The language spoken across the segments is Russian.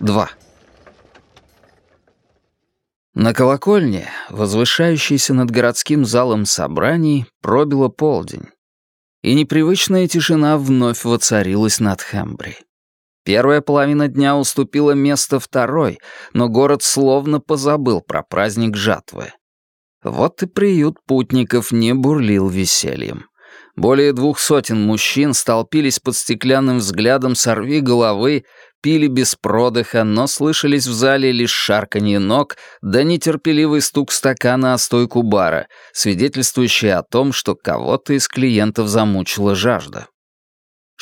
Два. На колокольне, возвышающейся над городским залом собраний, пробило полдень. И непривычная тишина вновь воцарилась над Хэмбри. Первая половина дня уступила место второй, но город словно позабыл про праздник жатвы. Вот и приют путников не бурлил весельем. Более двух сотен мужчин столпились под стеклянным взглядом сорви головы, пили без продыха, но слышались в зале лишь шарканье ног да нетерпеливый стук стакана о стойку бара, свидетельствующий о том, что кого-то из клиентов замучила жажда.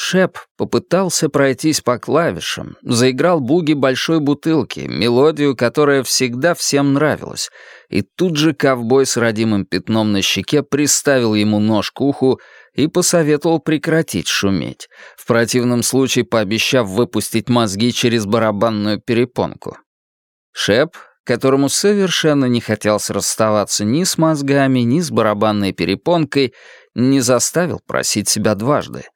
Шеп попытался пройтись по клавишам, заиграл буги большой бутылки, мелодию, которая всегда всем нравилась, и тут же ковбой с родимым пятном на щеке приставил ему нож к уху и посоветовал прекратить шуметь, в противном случае пообещав выпустить мозги через барабанную перепонку. Шеп, которому совершенно не хотелось расставаться ни с мозгами, ни с барабанной перепонкой, не заставил просить себя дважды.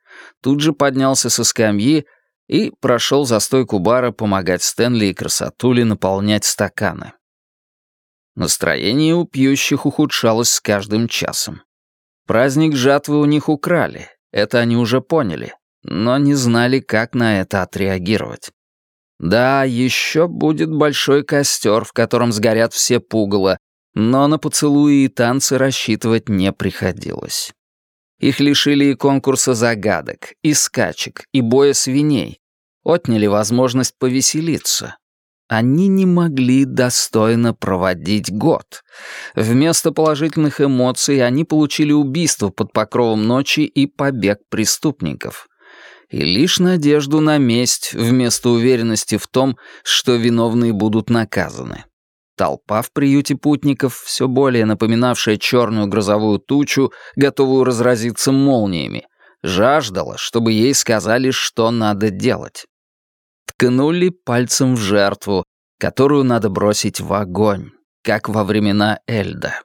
Тут же поднялся со скамьи и прошел за стойку бара помогать Стэнли и Красотуле наполнять стаканы. Настроение у пьющих ухудшалось с каждым часом. Праздник жатвы у них украли, это они уже поняли, но не знали, как на это отреагировать. Да, еще будет большой костер, в котором сгорят все пугало, но на поцелуи и танцы рассчитывать не приходилось. Их лишили и конкурса загадок, и скачек, и боя свиней. Отняли возможность повеселиться. Они не могли достойно проводить год. Вместо положительных эмоций они получили убийство под покровом ночи и побег преступников. И лишь надежду на месть вместо уверенности в том, что виновные будут наказаны. Толпа в приюте путников, все более напоминавшая черную грозовую тучу, готовую разразиться молниями, жаждала, чтобы ей сказали, что надо делать ткнули пальцем в жертву, которую надо бросить в огонь, как во времена Эльда.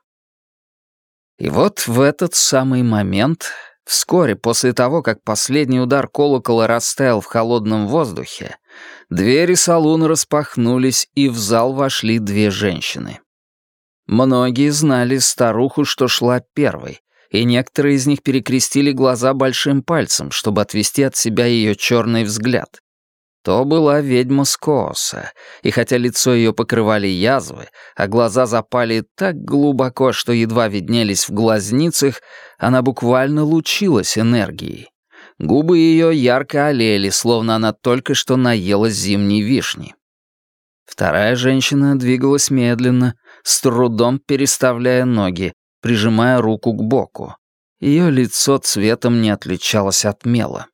И вот в этот самый момент, вскоре после того, как последний удар колокола растаял в холодном воздухе, двери салуна распахнулись, и в зал вошли две женщины. Многие знали старуху, что шла первой, и некоторые из них перекрестили глаза большим пальцем, чтобы отвести от себя ее черный взгляд. То была ведьма Скооса, и хотя лицо ее покрывали язвы, а глаза запали так глубоко, что едва виднелись в глазницах, она буквально лучилась энергией. Губы ее ярко олели, словно она только что наелась зимней вишни. Вторая женщина двигалась медленно, с трудом переставляя ноги, прижимая руку к боку. Ее лицо цветом не отличалось от мела.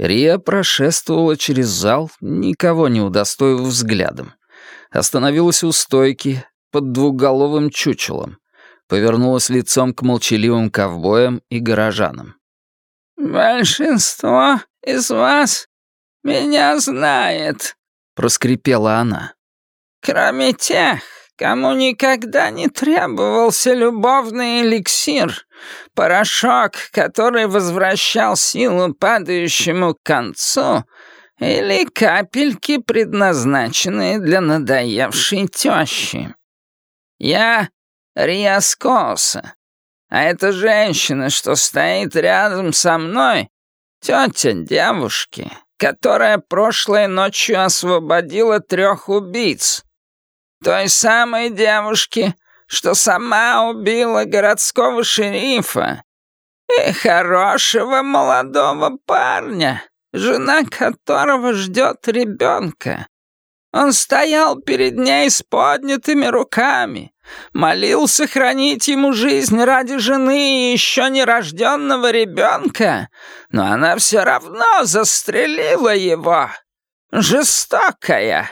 Рия прошествовала через зал, никого не удостоив взглядом. Остановилась у стойки под двуголовым чучелом. Повернулась лицом к молчаливым ковбоям и горожанам. «Большинство из вас меня знает», — проскрипела она. «Кроме тех, кому никогда не требовался любовный эликсир, порошок, который возвращал силу падающему к концу, или капельки, предназначенные для надоевшей тещи. Я Риаскоса, а эта женщина, что стоит рядом со мной, тетя девушки, которая прошлой ночью освободила трех убийц. Той самой девушки, что сама убила городского шерифа и хорошего молодого парня, жена которого ждет ребенка. Он стоял перед ней с поднятыми руками, молил сохранить ему жизнь ради жены и еще нерожденного ребенка, но она все равно застрелила его. Жестокая,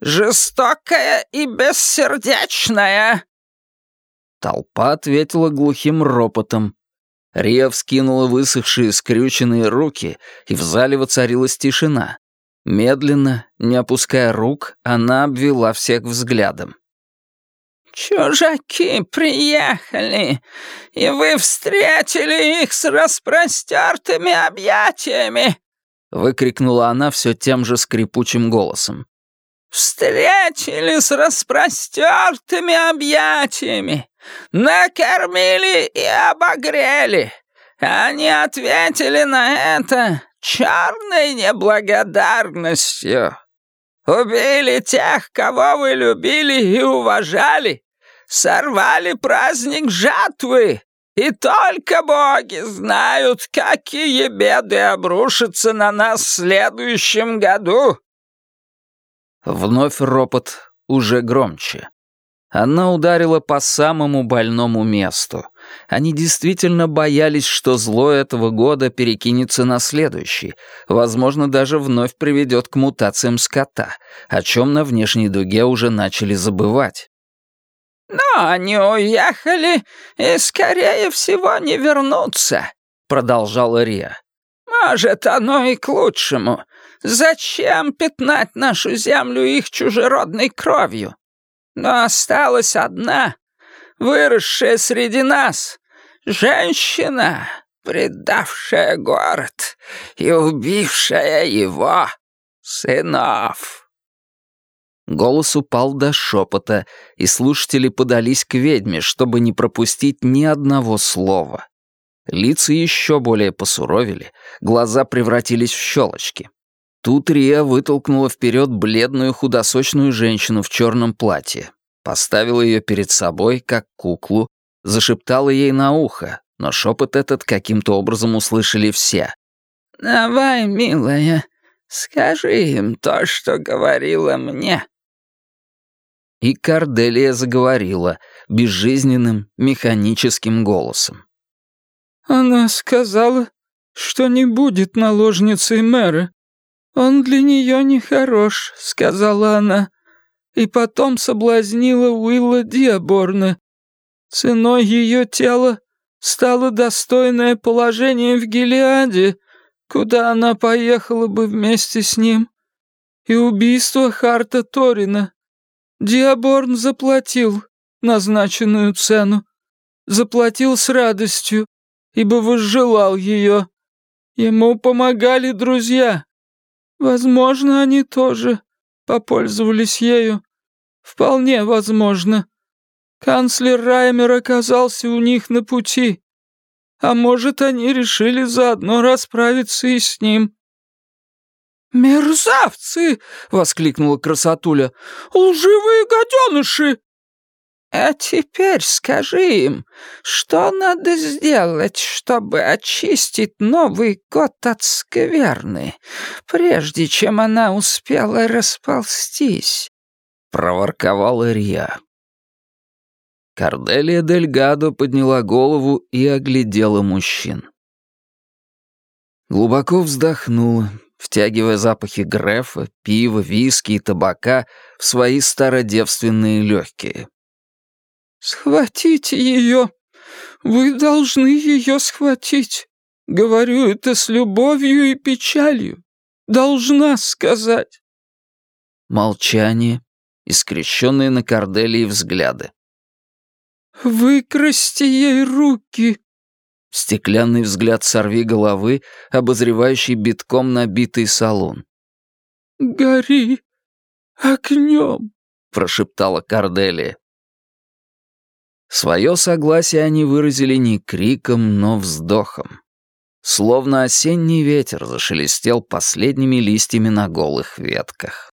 жестокая и бессердечная!» Толпа ответила глухим ропотом. Рия вскинула высохшие скрюченные руки, и в зале воцарилась тишина. Медленно, не опуская рук, она обвела всех взглядом. чужаки приехали, и вы встретили их с распростертыми объятиями!» — выкрикнула она все тем же скрипучим голосом. «Встретили с распростертыми объятиями, накормили и обогрели. Они ответили на это черной неблагодарностью. Убили тех, кого вы любили и уважали, сорвали праздник жатвы, и только боги знают, какие беды обрушатся на нас в следующем году». Вновь ропот уже громче. Она ударила по самому больному месту. Они действительно боялись, что зло этого года перекинется на следующий, возможно, даже вновь приведет к мутациям скота, о чем на внешней дуге уже начали забывать. «Но они уехали и, скорее всего, не вернутся», — продолжала Рия. «Может, оно и к лучшему. Зачем пятнать нашу землю их чужеродной кровью? Но осталась одна, выросшая среди нас, женщина, предавшая город и убившая его сынов». Голос упал до шепота, и слушатели подались к ведьме, чтобы не пропустить ни одного слова. Лица еще более посуровили, глаза превратились в щелочки. Тут Рия вытолкнула вперед бледную худосочную женщину в черном платье, поставила ее перед собой, как куклу, зашептала ей на ухо, но шепот этот каким-то образом услышали все. «Давай, милая, скажи им то, что говорила мне». И Карделия заговорила безжизненным, механическим голосом. «Она сказала, что не будет наложницей мэра. Он для нее нехорош», — сказала она, и потом соблазнила Уилла Диаборна. Ценой ее тела стало достойное положение в Гелиаде, куда она поехала бы вместе с ним, и убийство Харта Торина. Диаборн заплатил назначенную цену. Заплатил с радостью, ибо возжелал ее. Ему помогали друзья. Возможно, они тоже попользовались ею. Вполне возможно. Канцлер Раймер оказался у них на пути. А может, они решили заодно расправиться и с ним. «Мерзавцы!» — воскликнула красотуля. «Лживые гаденыши!» «А теперь скажи им, что надо сделать, чтобы очистить Новый год от скверны, прежде чем она успела расползтись?» — проворковала Рия. Корделия Дель Гадо подняла голову и оглядела мужчин. Глубоко вздохнула, втягивая запахи грефа, пива, виски и табака в свои стародевственные легкие. «Схватите ее! Вы должны ее схватить! Говорю это с любовью и печалью! Должна сказать!» Молчание и скрещенные на Корделии взгляды. «Выкрасьте ей руки!» Стеклянный взгляд сорви головы, обозревающий битком набитый салон. «Гори огнем!» — прошептала Корделия. Свое согласие они выразили не криком, но вздохом. Словно осенний ветер зашелестел последними листьями на голых ветках.